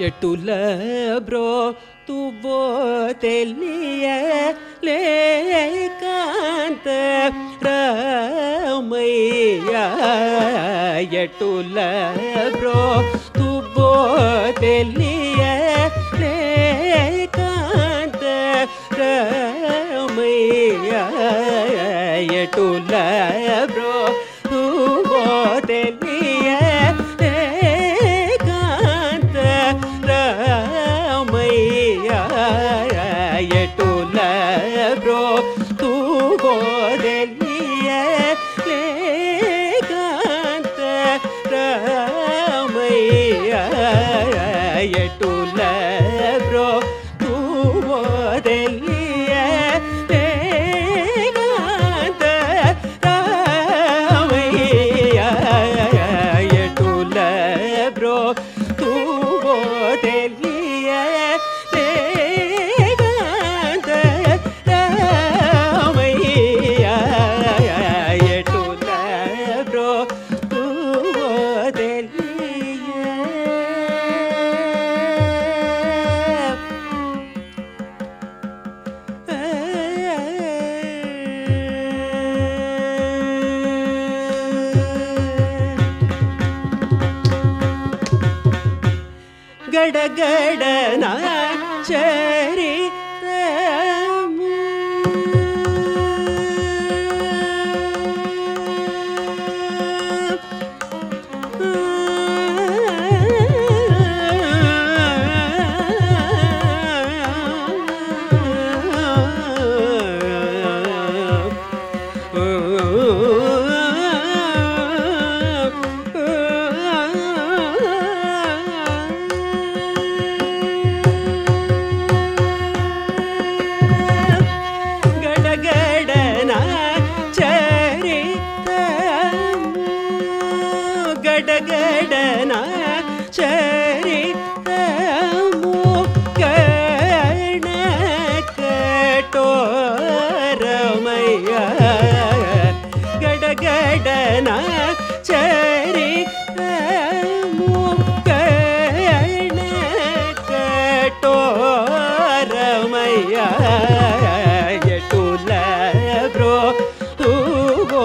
ಎಟುಲ ಬ್ರೋ ತುಬೋ यटुल्रो ಲೇಕಾಂತ ರಮಯ್ಯ. ಎಟುಲ ಬ್ರೋ ब्रो तुो ಲೇಕಾಂತ ರಮಯ್ಯ. ಎಟುಲ यटुलो காந்த ராமைய டுல ப்ரோ தூவோதெல்லி Rock. கடகடன ತೋರಮಯ್ಯ ಗಡಗಡನ ಚರಿ ಮುಕ್ಕಣ ಕಟೋರಮಯ್ಯ ಎಟುಲ ಬ್ರೋ ಹೂಗೋ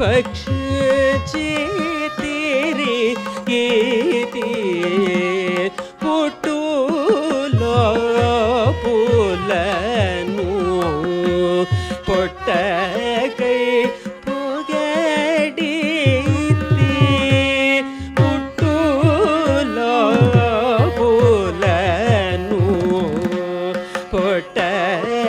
पक्ष तेरे गीते पुटुलो पुलनु பொட்டகை புகடித்தி புட்டுலோ புலனு பொட்டகை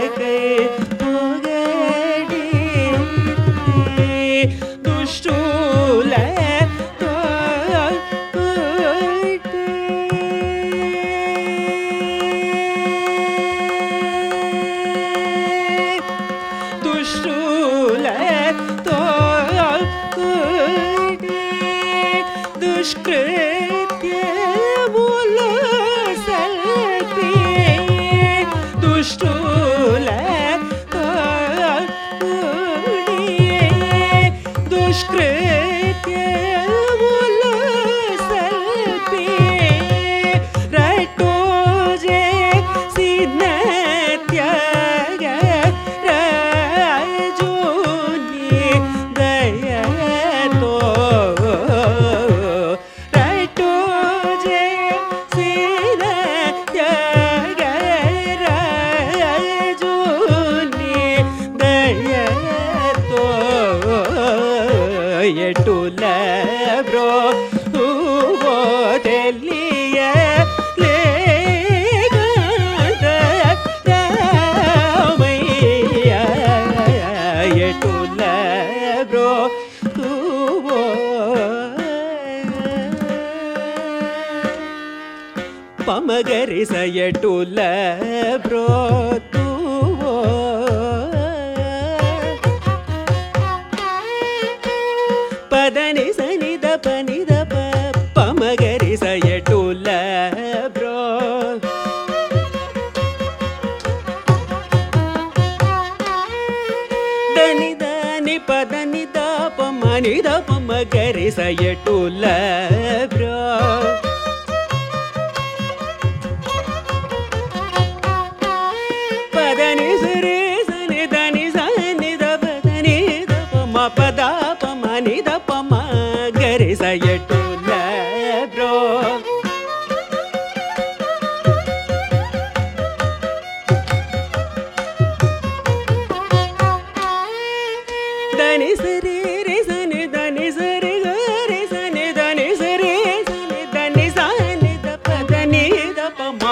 escrever. ಎಟುಲ ಬ್ರೋ ಹೂವೋ ತೆಲ್ಲಿಯ ಎಟುಲ ಬ್ರೋ ಹೂವೋ ಪಮಗರಿಸ ಎಟುಲ ಬ್ರೋ திசையட்டுள்ள பதனி சிறு சனிதனி சனித பதனி தப மபதா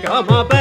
ga ma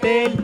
Hey